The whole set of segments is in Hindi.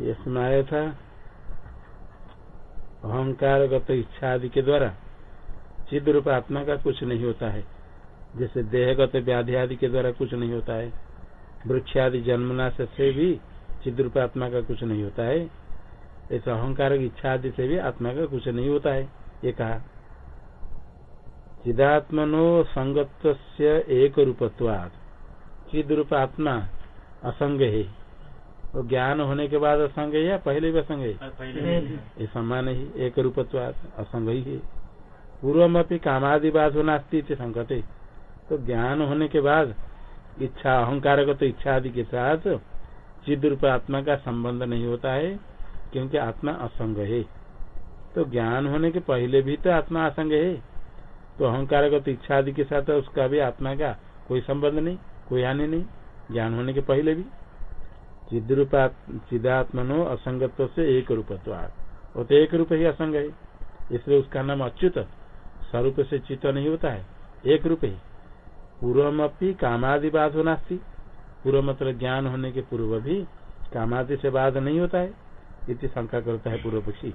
इसमें आया था अहंकार गत इच्छा आदि के द्वारा। चिद रूप आत्मा का कुछ नहीं होता है। जैसे देहगत व्याधि आदि के द्वारा कुछ नहीं होता है। वृक्ष आदि जन्मनाश से भी चिद रूप आत्मा का कुछ नहीं होता है। ऐसे अहंकार इच्छा आदि से भी आत्मा का कुछ नहीं होता है। ये कहा, चिदात्मनो संगत एक रूपत्वाद चिद रूप आत्मा असंग है। वो ज्ञान होने के बाद असंग है या पहले भी असंग है? ये समान ही एक रूपत्वाद असंग ही है। पूर्व अपनी कामादिवाद होना संकट। तो ज्ञान होने के बाद इच्छा अहंकार को तो इच्छा आदि के साथ चिद रूप आत्मा का संबंध नहीं होता है क्योंकि आत्मा असंग है। तो ज्ञान होने के पहले भी तो आत्मा असंग है। तो अहंकार को तो इच्छा आदि के साथ उसका भी आत्मा का कोई संबंध नहीं कोई हानि नहीं ज्ञान होने के पहले भी। चिदात्मनो असंगत्व से एक रूप वो तो एक रूप ही असंग है। इसलिए उसका नाम अच्युत स्वरूप से चित्त नहीं होता है। एक रूप ही। पूर्वमपी कामादि बाध होना पूर्व मतलब ज्ञान होने के पूर्व भी कामादि से बाध नहीं होता है। इति शंका करता है पूर्व पक्षी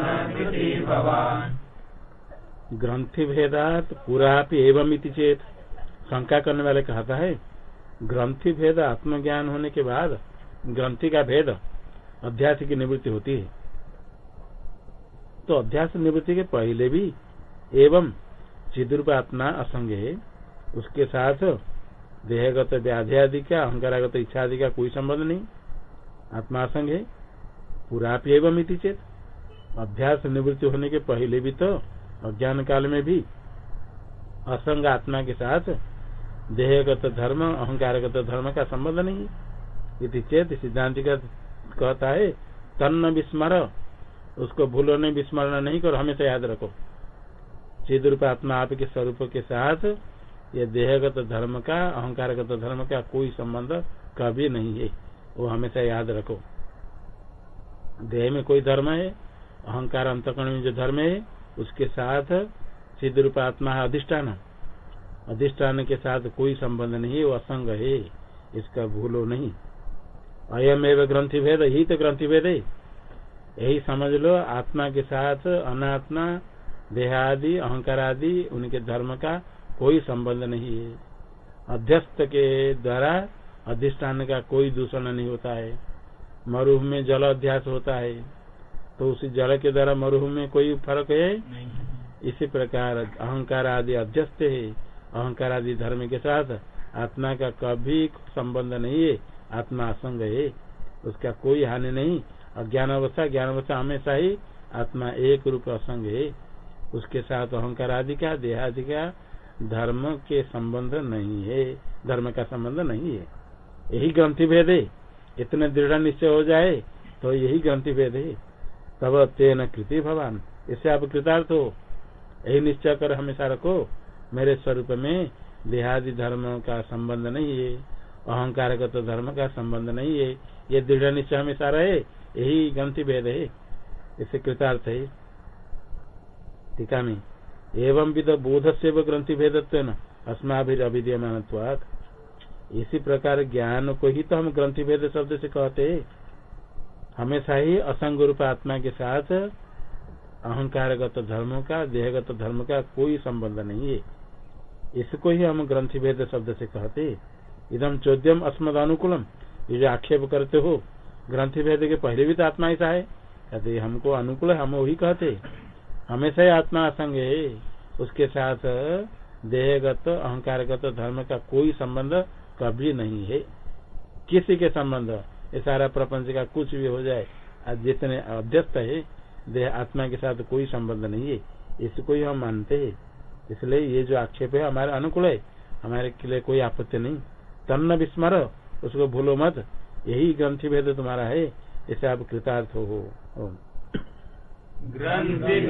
ग्रंथि भेदात पूरा एवं चेत शंका करने वाले कहता है ग्रंथि भेद आत्मज्ञान होने के बाद ग्रंथि का भेद अध्यास की निवृत्ति होती है। तो अध्यास निवृत्ति के पहले भी एवं चिद्रूप आत्मा असंग है, उसके साथ देहगत व्याधि आदि का, अहंकारागत इच्छा आदि का कोई संबंध नहीं, आत्मा असंग है पूरा एवं चेत अभ्यास निवृत्ति होने के पहले भी तो अज्ञान काल में भी, असंग आत्मा के साथ देहगत धर्म, अहंकारगत धर्म का संबंध नहीं इति चेत सिद्धांत कहता है, तन्न विस्मर, उसको भूलो नहीं, विस्मरण नहीं करो, हमेशा याद रखो। चिद रूप आत्मा आपके स्वरूप के साथ ये देहगत धर्म का, अहंकारगत धर्म का कोई संबंध कभी नहीं है। वो हमेशा याद रखो। देह में कोई धर्म है अहंकार अंतकरण में जो धर्म है, उसके साथ सिद्ध रूप आत्मा है अधिष्ठान। अधिष्ठान के साथ कोई संबंध नहीं है, वो असंग है, इसका भूलो नहीं। अयम एवं ग्रंथि भेद ही तो ग्रंथि भेद है। यही समझ लो, आत्मा के साथ अनात्मा, देहादि अहंकार आदि उनके धर्म का कोई संबंध नहीं है। अध्यस्त के द्वारा अधिष्ठान का कोई दूषण नहीं होता है। मरुभ में जल अध्यास होता है। तो उसी जल के द्वारा मरुभ में कोई फ़र्क है? इसी प्रकार अहंकार आदि अध्यस्त है। अहंकार आदि धर्म के साथ आत्मा का कभी संबंध नहीं है। आत्मा असंग है। उसका कोई हानि नहीं। अज्ञान अवस्था ज्ञान अवस्था हमेशा ही आत्मा एक रूप असंग है। उसके साथ अहंकार आदि का देहादि का धर्म के संबंध नहीं है। धर्म का संबंध नहीं है। यही ग्रंथि भेद है। इतने दृढ़ निश्चय हो जाए तो यही ग्रंथि भेद है। तब तेन कृति भगवान इससे आप कृतार्थ हो। यही निश्चय कर हमेशा रखो। मेरे स्वरूप में देहादि धर्म का संबंध नहीं है। अहंकारगत तो धर्म का संबंध नहीं है। ये दृढ़ निश्चय हमेशा रहे। यही ग्रंथि भेद है। इसे कृतार्थ है। टीका में, एवं विद बोध से व ग्रंथि न अस्माभिधीयमान इसी प्रकार ज्ञान को ही तो हम ग्रंथि भेद शब्द से कहते हैं। हमेशा ही असंग रूप आत्मा के साथ अहंकारगत धर्मों का, देहगत धर्म का कोई संबंध नहीं है। इसको ही हम ग्रंथि भेद शब्द से कहते इदम चौद्यम अस्मद अनुकूलम ये जो आक्षेप करते हो, ग्रंथि भेद के पहले भी तो आत्मा ऐसा है। कहते हमको अनुकूल हम वही कहते हमेशा ही आत्मा असंग है। उसके साथ देहगत, अहंकारगत धर्म का कोई संबंध कभी नहीं है। किसी के संबंध ये सारा प्रपंच का कुछ भी हो जाए जितने अध्यस्त है, देह आत्मा के साथ कोई संबंध नहीं है। इसको ही हम मानते हैं। इसलिए ये जो आक्षेप है, हमारे अनुकूल है। हमारे के लिए कोई आपत्ति नहीं। तन्न विस्मर, उसको भूलो मत। यही ग्रंथि भेद तुम्हारा है। इसे आप कृतार्थ हो। ग्रंथि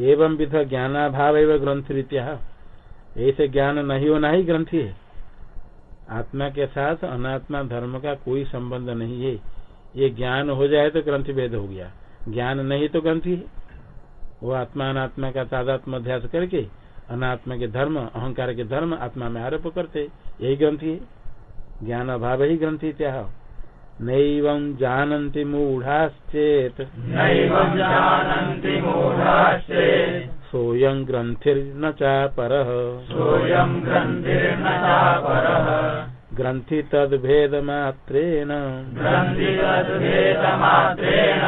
एवं विध ज्ञानाभाव एवं ग्रंथ रीत्या ऐसे ज्ञान नहीं होना ही ग्रंथि है आत्मा के साथ अनात्मा धर्म का कोई संबंध नहीं है। ये ज्ञान हो जाए तो ग्रंथि भेद हो गया। ज्ञान नहीं तो ग्रंथि है। वो आत्मा अनात्मा का तादात्म अध्यास करके अनात्मा के धर्म, अहंकार के धर्म आत्मा में आरोप करते। यही ग्रंथि है। ज्ञान अभाव ही ग्रंथि त्या नैवं जानन्ति मूढाश्चेत्। नैवं जानन्ति मूढाश्चेत्। सोऽयं ग्रन्थिर्न चापरः सोऽयं ग्रन्थिर्न चापरः ग्रन्थि तद्भेदमात्रेण। ग्रन्थि तद्भेदमात्रेण।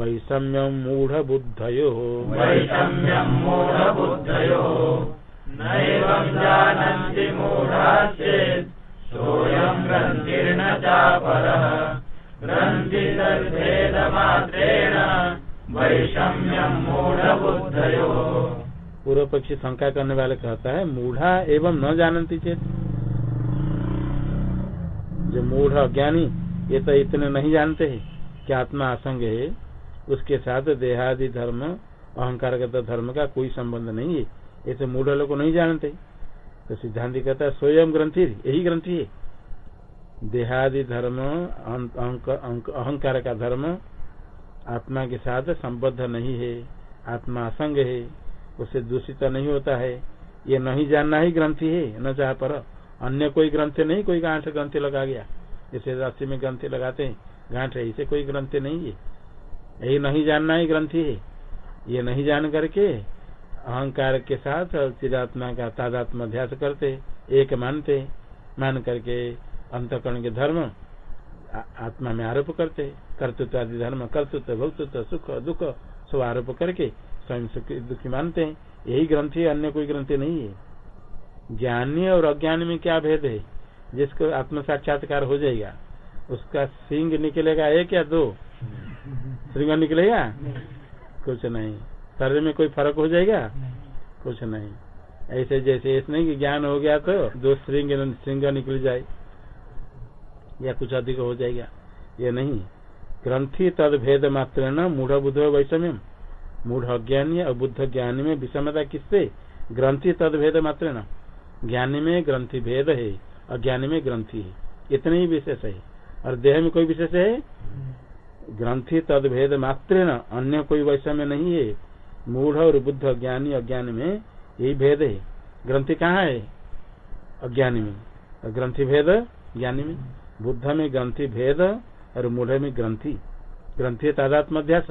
वैषम्यं मूढबुद्धयोः। वैषम्यं मूढबुद्धयोः। नैवं जानन्ति मूढाश्चेत्। पूर्व पक्षी शंका करने वाले कहता है, मूढ़ा एवं न जानती चेत? जो मूढ़ अज्ञानी, ये तो इतने नहीं जानते हैं कि आत्मा असंग है? उसके साथ देहादि धर्म अहंकार धर्म का कोई संबंध नहीं है। ऐसे मूढ़ लोग नहीं जानते। तो सिद्धांत कहता है, स्वयं ग्रंथि यही ग्रंथि है। देहादि धर्म अहंकार का धर्म, आत्मा के साथ संबद्ध नहीं है, आत्मा असंग है, उसे दूषित नहीं होता है। ये नहीं जानना ही ग्रंथि है, न चाह पर। अन्य कोई ग्रंथ नहीं, कोई गांठ ग्रंथि लगा गया। जैसे राशि में ग्रंथि लगाते हैं, गांठ है, इसे कोई ग्रंथ नहीं है। यही नहीं जानना ही ग्रंथि है। ये नहीं जान करके अहंकार के साथ चिदात्मा का तादात्म अध्यास करते एक मानते मान करके अंतकरण के धर्म आत्मा में आरोप करते कर्तृत्व आदि धर्म कर्तृत्व भक्तृत्व सुख दुख सब आरोप करके स्वयं दुखी मानते हैं यही ग्रंथि अन्य कोई ग्रंथि नहीं है। ज्ञानी और अज्ञानी में क्या भेद है? जिसको आत्म साक्षात्कार हो जाएगा उसका सिंह निकलेगा एक या दो? सिंह निकलेगा? कुछ नहीं। शरीर में कोई फ़र्क हो जाएगा? कुछ नहीं। ऐसे जैसे ऐसे नहीं कि ज्ञान हो गया तो दो श्रृंग श्रृंग निकल जाए। या कुछ अधिक हो जाएगा। ये नहीं। ग्रंथि तद भेद मात्र न मूढ़ बुद्ध वैषम्य मूढ़ अज्ञानी और बुद्ध ज्ञानी में विषमता किससे? ग्रंथि तद भेद मात्र न। ज्ञानी में ग्रंथि भेद है अज्ञानी में ग्रंथि है। इतने ही विशेष है। और देह में कोई विशेष है? ग्रंथि तद भेद मात्र न। अन्य कोई वैषम्य नहीं है। मूढ़ और बुद्ध ज्ञानी अज्ञान में यही भेद है। ग्रंथि कहाँ है? अज्ञानी में। ग्रंथि भेद, ज्ञानी में। बुद्ध में ग्रंथि भेद और मूढ़ में ग्रंथि। ग्रंथि तादात्म अध्यास।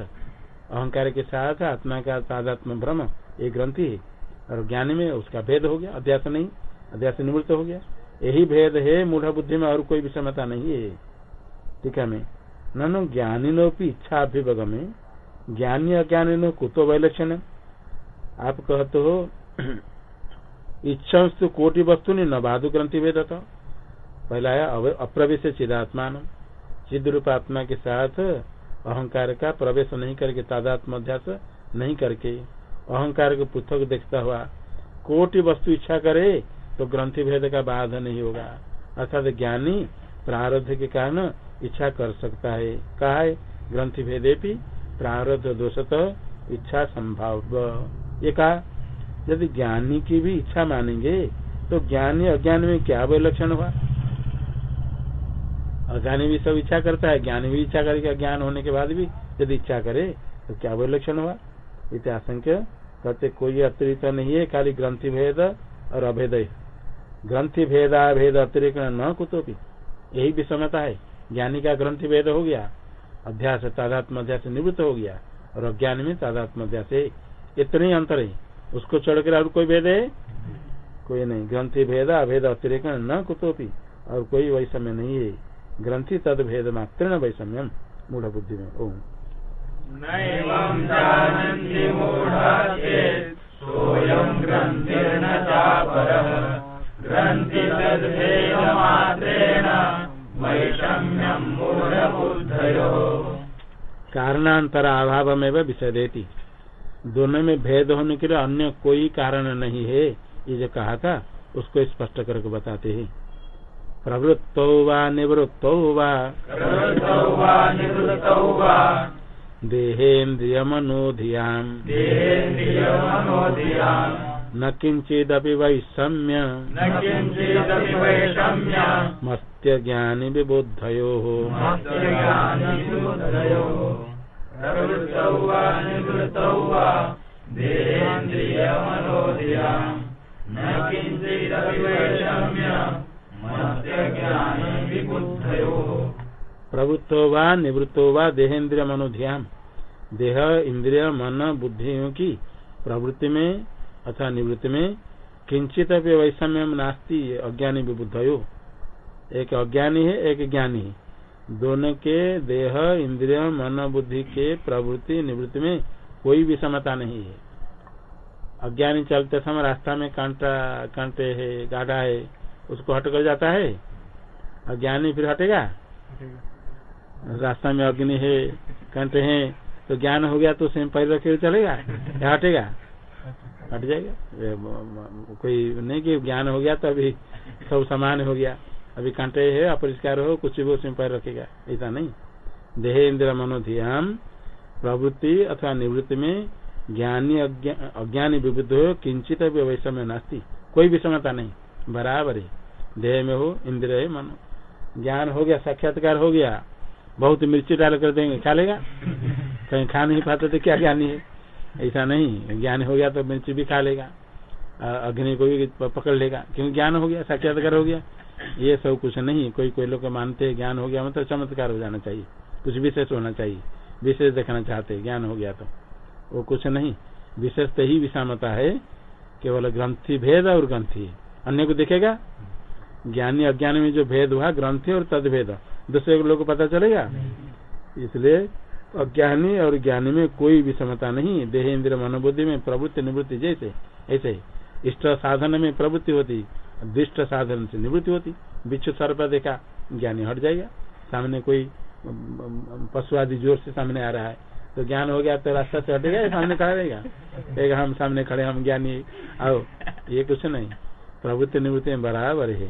अहंकार के साथ आत्मा का तादात्म भ्रम, ये ग्रंथि है। और ज्ञानी में उसका भेद हो गया, अध्यास नहीं। अध्यास निवृत्त हो गया। यही भेद है मूढ़ बुद्धि में और कोई विषमता नहीं है। ठीक है मैं। ननु ज्ञानी नोपी इच्छा अभिभगमे। ज्ञानी अज्ञानी नो कुतो वैलक्षण। आप कहते हो इच्छा तो कोटि वस्तु नहीं न बाधु ग्रंथि वेद पहला अप्रवेश चिदात्मान। चिद रूप आत्मा के साथ अहंकार का प्रवेश नहीं करके तादात्म अध्यास नहीं करके। अहंकार को पृथक देखता हुआ, कोटि वस्तु इच्छा करे तो ग्रंथि भेद का बाध नहीं होगा। अर्थात ज्ञानी प्रारब्ध के कारण इच्छा कर सकता है। कहा है, ग्रंथि भेदे भी प्रारब्ध दोषत इच्छा संभाव। ये कहा, यदि ज्ञानी की भी इच्छा मानेंगे तो ज्ञानी अज्ञान में क्या लक्षण हुआ? अज्ञानी भी सब इच्छा करता है, ज्ञानी भी इच्छा करके ज्ञान होने के बाद भी, यदि इच्छा करे तो क्या लक्षण हुआ? इतिहासंख्य कहते, कोई अतिरिक्त नहीं है, खाली ग्रंथि भेद और अभेद ग्रंथि भेदा भेद अतिरिक्त न कुतोपी। यही विषमता है। ज्ञानी का ग्रंथि भेद हो गया। अध्यास तादात्म अध्यास निवृत्त हो गया और अज्ञान में तादात्म अध्यास इतने ही अंतर है। उसको छोड़कर और कोई भेद है? कोई नहीं। ग्रंथि भेद अभेद अतिरिक्त न कुतोपी। और कोई वैषम्य नहीं है। ग्रंथि तद भेद मात्र न वैषम्यम। मूढ़ बुद्धि में। ओम। ग्रंथि कारणांतर अभाव में विषय देती दोनों में भेद होने के लिए अन्य कोई कारण नहीं है। ये जो कहा था उसको स्पष्ट करके बताते हैं। प्रवृत्तो वा निवृत्तो वा। देहेन्द्रियमनोधियाम्। न किञ्चिदपि वैषम्य मस्त्यज्ञानि विबुद्धयोः। मत्स्यज्ञानिबुद्धयोः प्रवृत्तौ वा निवृत्तौ वा देहेन्द्रियमनोधियाम् न किञ्चिदपि वैषम्य मत्स्यज्ञानिबुद्धयोः प्रवृत्तो वा निवृत्तो वा देहेन्द्रिय मनोध्याम देह इंद्रिय मन बुद्धियों की प्रवृत्ति में अथवा निवृत्ति में किंचित वैषम्य नास्ती अज्ञानी विबुद्धयो एक अज्ञानी है एक ज्ञानी दोनों के देह इंद्रिय मन बुद्धि के प्रवृत्ति निवृत्ति में कोई भी समता नहीं है। अज्ञानी चलते समय रास्ता में कांटा कांटे है गाढ़ा है उसको हट कर जाता है। अज्ञानी फिर हटेगा? रास्ता में अग्नि है कंठ है तो ज्ञान हो गया तो उसमें पैर रखे चलेगा? या हटेगा? हट जाएगा। कोई नहीं कि ज्ञान हो गया तो अभी सब समान हो गया। अभी कांटे है, अपरिष्कार हो, कुछ भी उसमें पैर रखेगा। ऐसा नहीं। देह इंद्र मनोधियाम, प्रवृत्ति अथवा निवृत्ति में ज्ञानी अज्ञानी विबुद्ध हो, किंचित भी वैषम्य नास्ती। कोई विषमता नहीं। बराबर है। देह में हो, इंद्र है, मनो। ज्ञान हो गया, साक्षात्कार हो गया। बहुत मिर्ची डाल कर देंगे। खा लेगा? कहीं खा नहीं पाते तो क्या ज्ञानी है? ऐसा नहीं। ज्ञान हो गया तो मिर्ची भी खा लेगा। अग्नि को भी पकड़ लेगा। क्योंकि ज्ञान हो गया साक्षात्कार हो गया। ये सब कुछ नहीं। कोई कोई लोग मानते हैं ज्ञान हो गया मतलब चमत्कार हो जाना चाहिए। कुछ विशेष होना चाहिए। विशेष देखना चाहते हैं। ज्ञान हो गया तो। वो कुछ नहीं। विशेष तो ही विषमता है। केवल ग्रंथि भेद और ग्रंथि अन्य को देखेगा? ज्ञानी अज्ञान में जो भेद हुआ ग्रंथि और तद भेद दूसरे लोग को पता चलेगा? इसलिए अज्ञानी और ज्ञानी में कोई विषमता नहीं देह इंद्र मनोबुद्धि में प्रवृत्ति निवृत्ति जैसे, ऐसे इष्ट साधन में प्रवृत्ति होती, दुष्ट साधन से निवृत्ति होती। बिच्छू सर्प देखा, ज्ञानी हट जाएगा। सामने कोई पशु आदि ज़ोर से सामने आ रहा है। तो ज्ञान हो गया तो रास्ता से हटेगा सामने खड़ा रहेगा। एक हम सामने खड़े, हम ज्ञानी। आओ, ये कुछ नहीं। प्रवृत्ति निवृत्ति में बराबर है।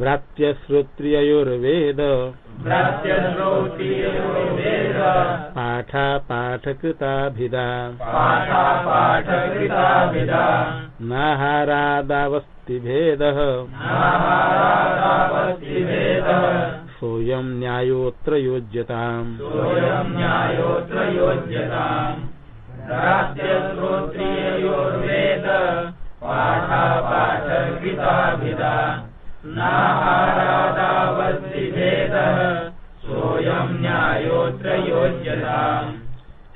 व्रात्य श्रोत्रियोर्वेद प्राच्यश्रोत्रियोर्वेद पाठा पाठकृताभिधा नाहारादावस्तिभेदः। सोऽयं न्यायोऽत्र योज्यताम् सोऽयं न्यायोऽत्र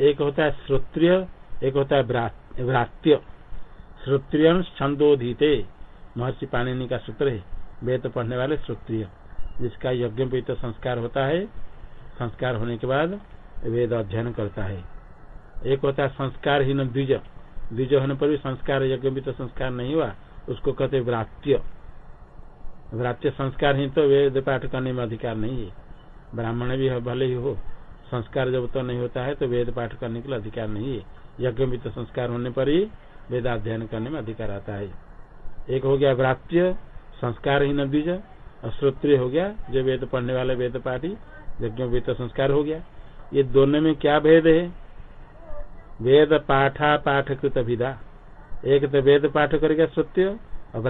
एक होता है श्रोत्रिय, एक होता है व्रात्य। श्रोत्रिय छंदोधीते महर्षि पाणिनि का सूत्र है, वेद पढ़ने वाले श्रोत्रिय, जिसका यज्ञ तो संस्कार होता है। संस्कार होने के बाद वेद अध्ययन करता है। एक होता है संस्कारहीन द्विज। द्विज होने पर भी संस्कार यज्ञ तो संस्कार नहीं हुआ, उसको कहते हैं व्रात्य। व्रात्य संस्कार ही तो वेद पाठ करने में अधिकार नहीं है। ब्राह्मण भी भले ही हो, संस्कार जब तो नहीं होता है तो वेद पाठ करने के लिए अधिकार नहीं है। यज्ञ भी तो संस्कार होने पर ही वेदाध्ययन करने में अधिकार आता है। एक हो गया व्रात्य, संस्कार ही द्विज, और हो गया, जो वेद पढ़ने वाले वेद पाठी यज्ञ तो संस्कार हो गया। ये दोनों में क्या भेद है? वेद पाठा पाठकृत विधा एक तो वेद पाठ करेगा सत्य और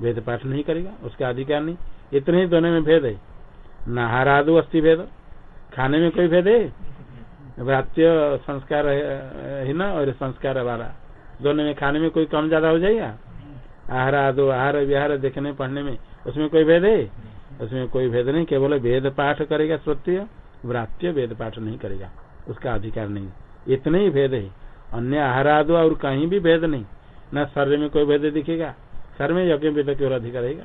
वेद पाठ नहीं करेगा, उसका अधिकार नहीं। इतने ही दोनों में भेद है। नहारादु अस्थि भेद। खाने में कोई भेद है? व्रात्य संस्कार है ना, और संस्कार वाला। दोनों में खाने में कोई कम ज़्यादा हो जाएगा? आहार आदो आहार, विहार देखने, पढ़ने में, उसमें कोई भेद है? उसमें कोई भेद नहीं, केवल वेद पाठ करेगा सत्य व्रात्य वेद पाठ नहीं करेगा, उसका अधिकार नहीं। इतने ही भेद है। अन्य आहारादो और कहीं भी भेद नहीं। न शरीर में कोई भेद दिखेगा में यज्ञ वेद केवल अधिक रहेगा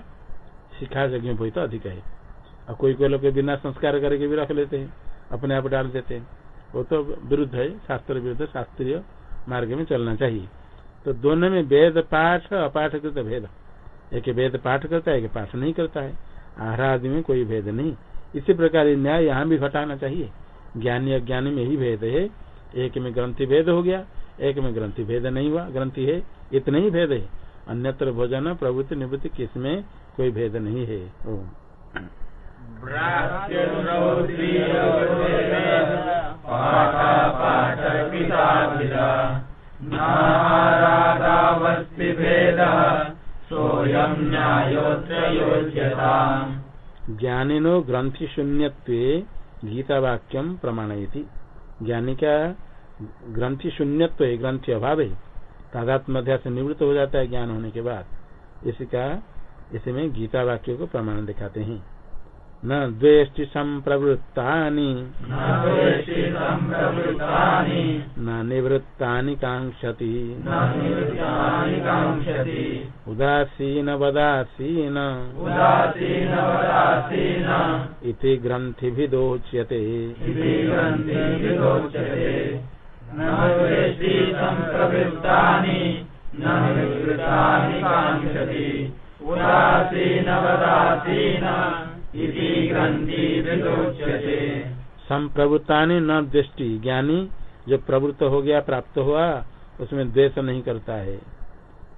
शिखा यज्ञ तो अधिक है। और कोई कोई लोग बिना संस्कार करके भी रख लेते हैं, अपने आप डाल देते हैं। वो तो विरुद्ध है, शास्त्र विरुद्ध, शास्त्रीय मार्ग में चलना चाहिए। तो दोनों में वेद, पाठ अपाठ कृत भेद। एक वेद पाठ करता है, एक पाठ नहीं करता है। आहार में कोई भेद नहीं। इसी प्रकार न्याय यहाँ भी घटाना चाहिए। ज्ञानी अज्ञानी में ही भेद है। एक में ग्रंथि भेद हो गया, एक में ग्रंथि भेद नहीं हुआ। ग्रंथि है, इतने ही भेद है। अन्यत्र भोजन प्रवृत्ति निवृत्ति किसमें कोई भेद नहीं है। ज्ञानिनो ग्रंथि शून्य गीता वाक्यम प्रमाणयति ज्ञानी का ग्रंथि शून्यत्व ग्रंथि अभाव। है तादात्म अध्यास निवृत्त हो जाता है ज्ञान होने के बाद। इसका इसमें गीता वाक्य को प्रमाण दिखाते हैं। न द्वेष्टि संप्रवृत्ता न निवृत्ता कांक्षति उदासीन वदासीन। इति संप्रवृत्ता न दृष्टि, ज्ञानी जो प्रवृत्त हो गया, प्राप्त हुआ, उसमें द्वेष नहीं करता है।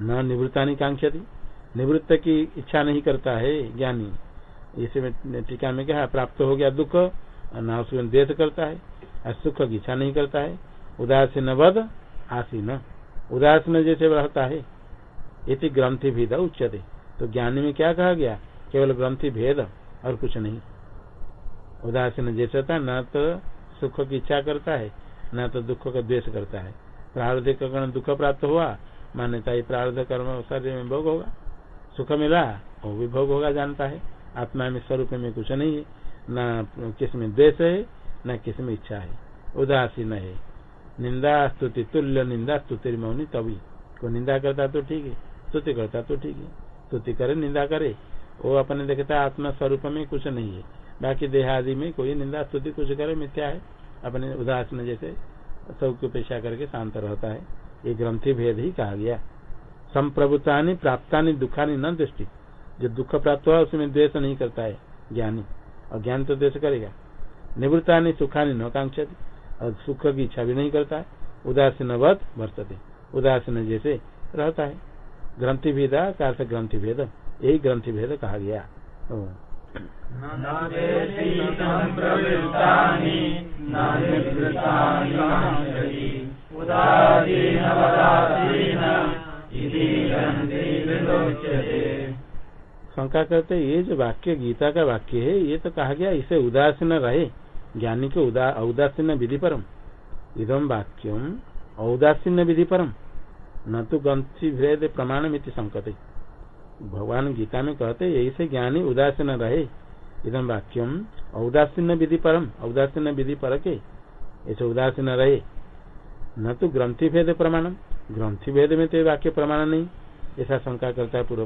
न निवृत्ता कांक्षति निवृत्त की इच्छा नहीं करता है, ज्ञानी। इसमें टीका में क्या प्राप्त हो गया दुख, न उसमें द्वेष करता है सुख की इच्छा नहीं करता है। उदासीन वध आसीन। उदासीन जैसे रहता है, इति ग्रंथि भेद उच्चते तो ज्ञानी में क्या कहा गया? केवल ग्रंथि भेद और कुछ नहीं। उदासीन जैसे था, न तो सुख की इच्छा करता है, न तो दुख का द्वेष करता है। प्रारब्ध के दुख प्राप्त हुआ, मान्यता ही प्रारब्ध कर्म शरीर में भोग होगा। सुख मिला, वो भी भोग होगा, जानता है। आत्मा में स्वरूप में कुछ नहीं है, न किसमें द्वेष है, न किसमें इच्छा है। उदासीन है। निंदा स्तुति, तुल्य निंदा स्तुति मौनी तभी। को निंदा करता तो ठीक है, स्तुति करता तो ठीक है। स्तुति करे, निंदा करे, वो अपने देखता आत्मा स्वरूप में कुछ नहीं है। बाकी देहादि में कोई निंदा स्तुति कुछ करे, मिथ्या है। अपने उदासीन जैसे सबको पेशा करके शांत रहता है। ये ग्रंथि भेद ही कहा गया। संप्रभुता प्राप्ता दुखानी न दृष्टि। जो दुख प्राप्त हुआ, उसमें द्वेष नहीं करता है ज्ञानी। और ज्ञान तो द्वेष करेगा। निवृत्ता सुखानी न कांक्षा और सुख की इच्छा भी नहीं करता है। उदासीन वत वर्तते। उदासीन जैसे रहता है। ग्रंथि भेदा का ग्रंथि भेद यही ग्रंथि भेद कहा गया। शंका करते ये जो वाक्य गीता का वाक्य है ये तो कहा गया इसे उदासीन रहे। ज्ञानी के उदा औदासीन विधि परम इदम वाक्यम औदासीन विधि परम न तो ग्रंथि भेद प्रमाण मिति संकते। भगवान गीता में कहते यही से ज्ञानी उदासीन रहे। इधम वाक्यम औदासीन विधि परम औदासीन विधि पर के ऐसे उदासीन रहे। न तो ग्रंथि भेद प्रमाणम। ग्रंथि भेद में तो वाक्य प्रमाण नहीं ऐसा शंका करता है पूर्व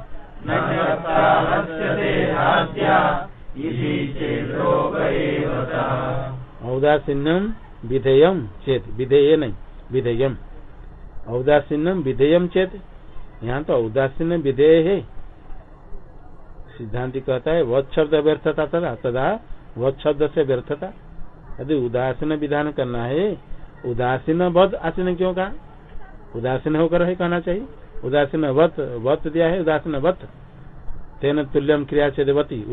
औदासीन्यम विधेयम चेत विधेय नहीं विधेयम औदासीन्यम विधेयम चेत यहाँ तो औदासीन विधेय है। सिद्धांति कहता है, वत् शब्द व्यर्थता तथा तथा वध शब्द से व्यर्थता। यदि उदासीन विधान करना है, उदासीन वध आसीन क्यों कहा? उदासीन होकर है कहना चाहिए। उदासीन वत वत दिया है उदासीन वत तेन तुल्यम क्रिया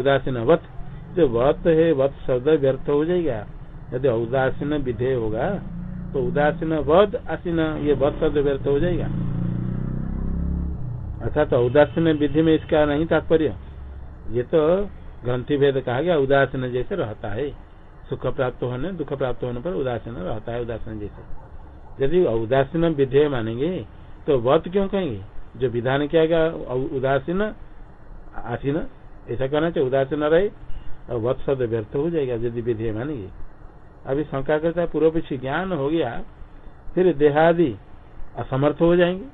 उदासीन वत जो वत है, वत शब्द व्यर्थ हो जाएगा। यदि उदासीन विधेय होगा तो उदासीन वध आसीन ये वध शब्द व्यर्थ हो जाएगा। अर्थात तो उदासीन विधि में इसका नहीं तात्पर्य। ये तो ग्रंथि भेद कहा गया, उदासीन जैसे रहता है। सुख प्राप्त होने, दुख प्राप्त होने पर उदासीन रहता है, उदासीन जैसे। यदि उदासीन विधेय मानेंगे तो वत क्यों कहेंगे जो विधान किया गया उदासीन आसीन ऐसा कहना चाहिए उदासीन रहे, और वत शब्द व्यर्थ हो जाएगा, यदि विधेय मानेंगे। अभी शंका करता है, पूर्व पीछे ज्ञान हो गया, फिर देहादि असमर्थ हो जाएँगे।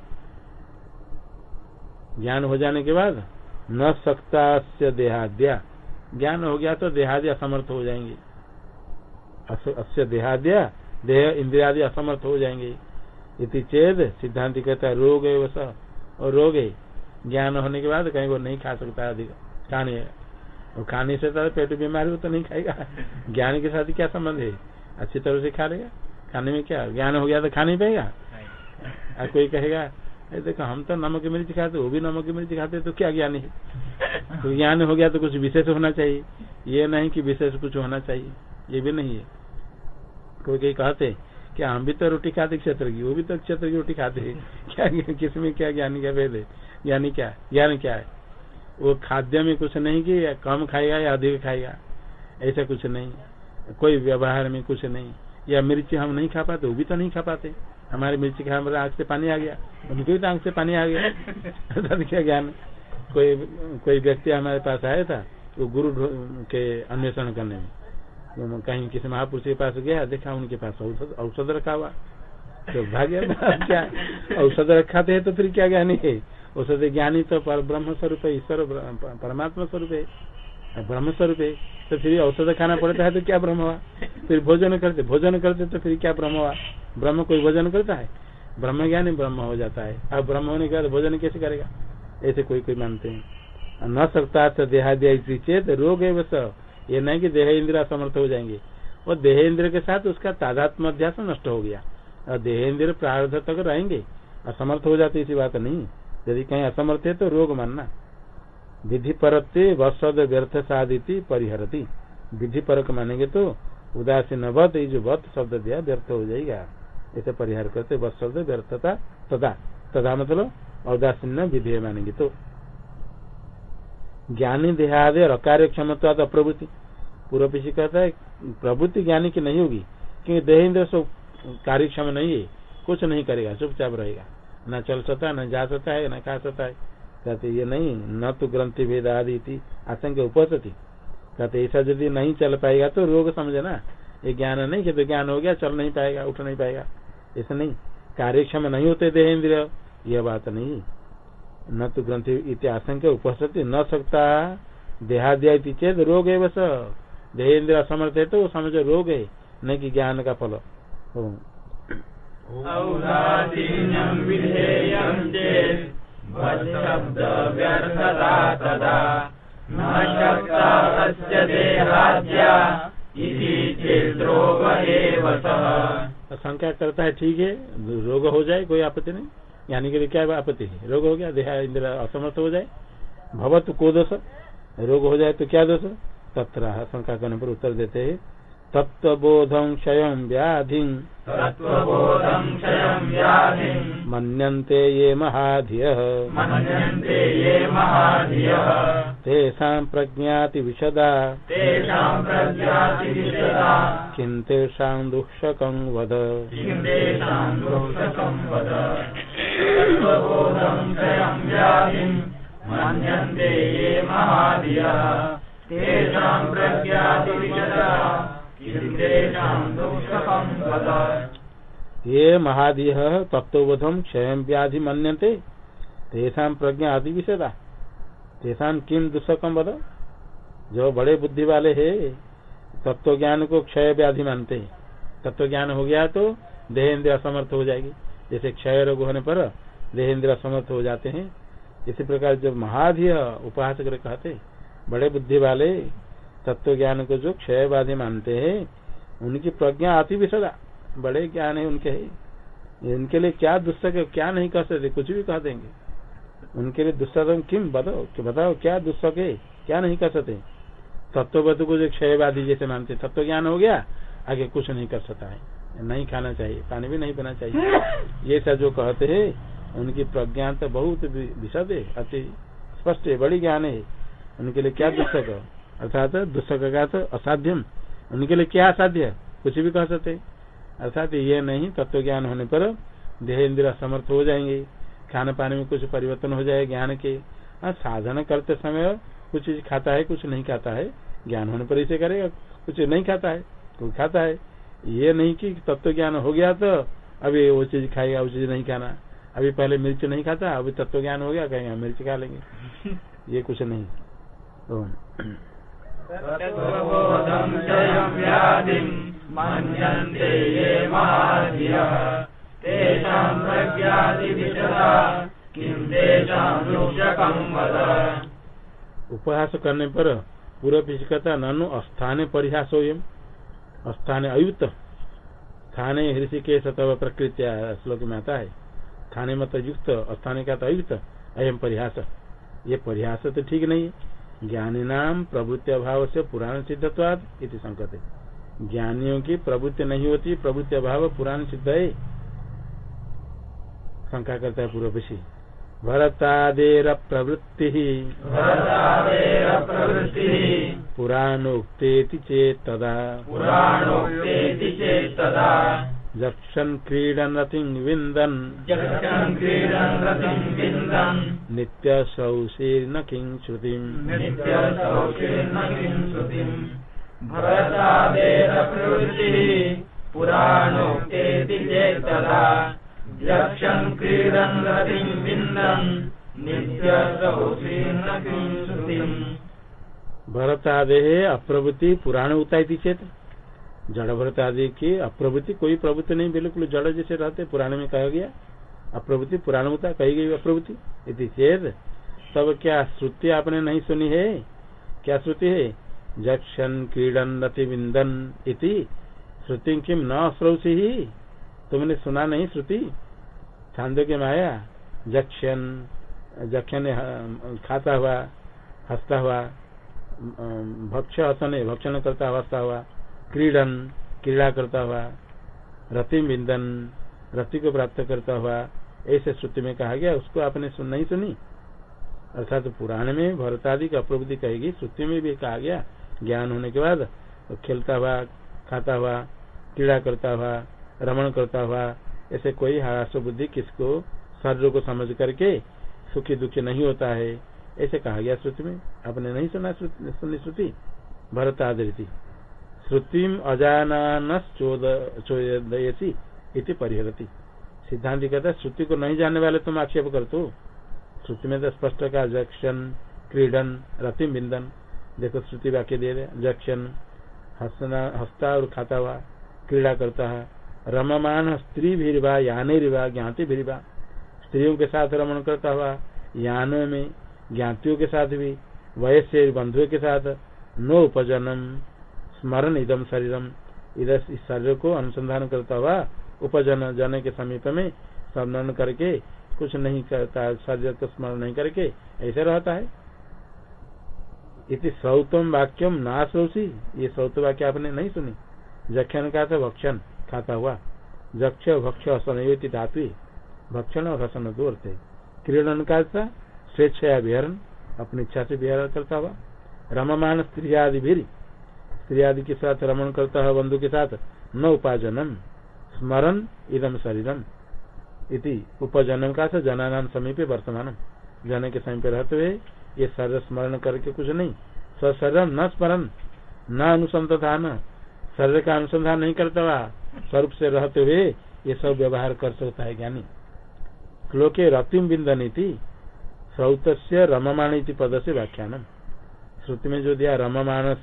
ज्ञान हो जाने के बाद, न सकता से देहाद्या। ज्ञान हो गया तो देहादि असमर्थ हो जाएँगे। अस्य देहाद्या, देह इंद्रियादि असमर्थ हो जाएँगे। इति चेद सिद्धांत कहता है रोग है वैसा और रोग है ज्ञान होने के बाद कहीं वो नहीं खा सकता अधिक। खाने और खाने से तो पेट बीमारी हो तो नहीं खाएगा। ज्ञान के साथ क्या संबंध है? अच्छी तरह से खा लेगा। खाने में क्या? ज्ञान हो गया तो खा नहीं। पाएगा और कोई कहेगा देखो हम तो नमक मिर्च खाते वो भी नमक मिर्च खाते तो क्या ज्ञान है? तो ज्ञान हो गया तो कुछ विशेष होना चाहिए। ये नहीं कि विशेष कुछ होना चाहिए। ये भी नहीं है। कोई कहीं कहते क्या हम भी तो रोटी खाते क्षेत्र की वो भी तो क्षेत्र की रोटी खाते हैं। क्या किसमें क्या ज्ञानी का भेद है? ज्ञानी क्या ज्ञान क्या है? वो खाद्य में कुछ नहीं कि कम खाएगा या अधिक खाएगा? ऐसा कुछ नहीं। कोई व्यवहार में कुछ नहीं। या मिर्ची हम नहीं खा पाते वो भी तो नहीं खा पाते। हमारे मिर्ची खा हमारे आँख से पानी आ गया। उनके भी तो आँख से पानी आ गया। क्या ज्ञान? कोई कोई व्यक्ति हमारे पास आया था वो गुरु के अन्वेषण करने में। कहीं किसी महापुरुष के पास गया, देखा उनके पास औषध रखा हुआ। तो भाग्य क्या, औषध रखा थे तो फिर क्या ज्ञानी है? औषध ज्ञानी तो पर ब्रह्म स्वरूप है, ईश्वर परमात्मा स्वरूप है। ब्रह्म स्वरूप है तो फिर औषध खाना पड़ता है तो क्या ब्रह्म हुआ? फिर भोजन करते भोजन करते तो फिर क्या ब्रह्म हुआ? ब्रह्म कोई भोजन करता है? ब्रह्म ज्ञानी ब्रह्म हो जाता है। अब ब्रह्म होने के बाद भोजन कैसे करेगा? ऐसे कोई कोई मानते हैं। न सकता देहाद्या चेत रोग है ये नहीं कि देह इंद्र असमर्थ हो जाएँगे। और देह इंद्र के साथ उसका तादात्म अध्यास नष्ट हो गया। और देह इंद्र प्रार्थ तक रहेंगे। असमर्थ हो जाते इसी बात नहीं। यदि कहीं असमर्थ है तो रोग मानना। विधि परते वसद व्यर्थ साधिति परिहरती। विधि परक मानेंगे तो उदासीन वत जो वत शब्द दिया, व्यर्थ हो जाएगा। इसे परिहार करते वत शब्द व्यर्थता तदा। तदा मतलब उदासीन विधेय मानेंगे तो। ज्ञानी देहादे और अकार्य क्षमता अप्रवृत्ति पूर्व पीछे कहता है, प्रवृत्ति ज्ञानी की नहीं होगी, क्योंकि देह इंद्र सब कार्यक्षम नहीं है, कुछ नहीं करेगा, चुपचाप रहेगा। न चल सकता है न जा सकता है, न खा सकता है। कहते, ये नहीं, न तो ग्रंथि भेद आदि थी आशंक उपस्थिति। कहते, ऐसा यदि नहीं चल पाएगा तो रोग समझे ना। ये ज्ञान नहीं कि तो ज्ञान हो गया, चल नहीं पाएगा, उठ नहीं पाएगा। ऐसा नहीं। कार्यक्षम नहीं होते देह इंद्रिय यह बात नहीं। न तो ग्रंथि इति उपस्थिति न सकता। देहाद्या चेत रोग है बस देहेन्द्र असमर्थ है तो वो समझो रोग है न कि ज्ञान का फल। शंका करता है ठीक है। रोग हो जाए कोई आपत्ति नहीं। यानी कि क्या आपत्ति है। रोग हो गया देहा इंद्र असमर्थ हो जाए। भवत को दोष रोग हो जाए तो क्या दोष? तत्र शंका करने पर उत्तर देते है। तत्वबोधम क्षय व्याधि। मनते ये महाधिय। तेषा प्रज्ञाति विशदा। किंतेषा दुःशक वद। मन्यन्ते ये महादिय तत्वबोधम क्षय व्याधि मनते तेषा प्रज्ञा आदि विषयता तेषा किम दुष्कम बद जो बड़े बुद्धि वाले है तत्व ज्ञान को क्षय व्याधि मानते हैं। तत्व ज्ञान हो गया तो देह इंद्र असमर्थ हो जाएगी। जैसे क्षय रोग होने पर देह इंद्र असमर्थ हो जाते हैं। इसी प्रकार जो महाधिय उपासक कहते, बड़े बुद्धि वाले तत्व ज्ञान को जो क्षयवादी मानते हैं, उनकी प्रज्ञा आती भी सदा। बड़े ज्ञान है उनके। है इनके लिए क्या दुस्तक है क्या नहीं कह सकते, कुछ भी कह देंगे। उनके लिए दुस्तक किम? बताओ बताओ क्या दुस्तक है, क्या नहीं कर सकते। तत्वबद्ध को जो क्षयवादी जैसे मानते तत्व ज्ञान हो गया, आगे कुछ नहीं कर सकता है। नहीं खाना चाहिए पानी भी नहीं पीना चाहिए। ये सब जो कहते हैं उनकी प्रज्ञा तो बहुत विशद है अति स्पष्ट है बड़ी ज्ञान है। उनके लिए क्या दुस्तक अर्थात दुष्क का तो असाध्यम। उनके लिए क्या असाध्य है? कुछ भी कह सकते। अर्थात ये नहीं तत्व ज्ञान होने पर देह इंद्र समर्थ हो जाएँगे। खाने पाने में कुछ परिवर्तन हो जाए ज्ञान के। हाँ साधन करते समय कुछ चीज़ खाता है कुछ नहीं खाता है। ज्ञान होने पर इसे करेगा कुछ नहीं खाता है कोई खाता है। ये नहीं कि तत्व ज्ञान हो गया तो अभी वो चीज़ खाएगा वो चीज़ नहीं खाना। अभी पहले मिर्च नहीं खाता अभी तत्व ज्ञान हो गया कहेंगे मिर्च खा लेंगे। ये कुछ नहीं। तो उपहास करने पर पूर्व पीछे कहता ननु अस्थाने परिहास हो अस्थाने अयुक्त। स्थाने ऋषिकेश तब प्रकृति श्लोक में आता है। स्थाने मत युक्त अस्थाने का तो अयुक्त अयम परिहास। ये परिहास तो ठीक नहीं। है ज्ञानी नाम प्रवृत्ति अभाव से पुराण सिद्धत्वाद इति संकत ज्ञानियों की प्रवृत्ति नहीं होती प्रवृत्ति अभाव पुराण सिद्ध है। शंका करता है पूर्व पीछे भरतादेर प्रवृत्ति। पुराणोक्तेति चेत तदा। पुराणोक्तेति चेत तदा। जक्षन् क्रीडन् रतिं विन्दन्। जक्षन् क्रीडन् रतिं विन्दन्। नित्यशौशीर्न किं श्रुतिम् नित्यसौखीर्न किं प्रवृत्तिः। पुराणोक्तेति चेत् तदा। यक्षन् क्रीडन् रतिं विन्दन् नित्यसौखीर्न किं आदि अप्रवृत्ति पुराण उताई चेत जड़ भरत आदि की अप्रवृत्ति कोई प्रवृत्ति नहीं, बिल्कुल जड़ जैसे रहते पुराण में कहा गया। अप्रवृत्ति पुराण होता कही गई अप्रवृत्ति इति चेत तब क्या श्रुति आपने नहीं सुनी है? क्या श्रुति है? जक्षन क्रीडन रति विंदन इति। श्रुति किम न श्रोसी ही? तुमने सुना नहीं श्रुति? छांदो के माया। जक्षन जक्षण खाता हुआ, हंसता हुआ भक्ष हसन भक्षण करता हंसता हुआ, क्रीडन, क्रीड़ा करता हुआ, रति बिंदन, रति को प्राप्त करता हुआ, ऐसे श्रुति में कहा गया, उसको आपने सुन, नहीं सुनी? अर्थात तो पुराण में भरतादि का अप्रवृत्ति कहेगी श्रुति में भी कहा गया, ज्ञान होने के बाद तो खेलता हुआ, खाता हुआ, क्रीड़ा करता हुआ, रमण करता हुआ, ऐसे कोई हास बुद्धि किसको शरीर को समझ करके सुखी दुखी नहीं होता है? ऐसे कहा गया श्रुति में। आपने नहीं सुना सुनी श्रुति? भरत आदृति श्रुतिम अजानोदयसी इति परिहरती। सिद्धांत कहता है, श्रुति को नहीं जानने वाले तुम आक्षेप कर तो श्रुति में तो स्पष्ट का जक्षन, क्रीडन रतिम बिंदन देखो, श्रुति वाक्य दे रहे जक्षन, हंसना, हंसता और खाता हुआ, क्रीड़ा करता है। रममान स्त्री भीरवा, याने रिवा ज्ञाति भीरवा। स्त्रियों के साथ रमण करता हुआ, यानों में ज्ञातियों के साथ भी, वयस्य बंधुओं के साथ, नो उपजनम, स्मरण इदम शरीरम। इधर इस शरीर को अनुसंधान करता हुआ उपजन, जन के समीप में स्मरण करके, कुछ नहीं करता, शरीर को स्मरण नहीं करके, ऐसे रहता है। इति सौतम वाक्यम ना सोसी ये सौत वाक्य आपने नहीं सुनी? जक्षण का था भक्षण खाता हुआ। जक्ष भक्ष हसन धातु। भक्षण और हसन दो अर्थ है। क्रीडन का था स्वेच्छा विहरण अपनी इच्छा से विहरण करता हुआ। रममान स्त्री आदि भी स्त्री आदि के साथ रमण करता है बंधु के साथ, न उपाजनम, स्मरण इदम शरीरम। इति उपजनम का जना नाम समीप वर्तमान जन के समीप रहते हुए ये शरीर स्मरण करके कुछ नहीं। स्वशरीर न स्मरण, न अनुसंधान। शरीर का अनुसंधान नहीं करता हुआ स्वरूप से रहते हुए ये सब व्यवहार कर सकता है ज्ञानी। श्लोके रतिम बिंदनी थी श्रौत से रममाण पद से व्याख्यान। श्रुति में जो दिया, रममाण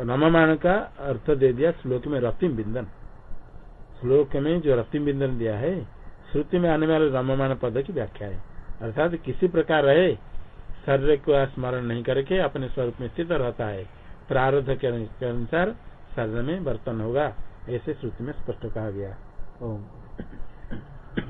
रममाण का अर्थ दे दिया श्लोक में रतिम बिंदन। श्लोक में जो रतिम बिंदन दिया है, श्रुति में आने वाले रममाण पद की व्याख्या है। अर्थात किसी प्रकार रहे, शरीर को स्मरण नहीं करके अपने स्वरूप में स्थित रहता है। प्रारब्ध के अनुसार शरीर में बर्तन होगा, ऐसे श्रुति में स्पष्ट कहा गया। ओम।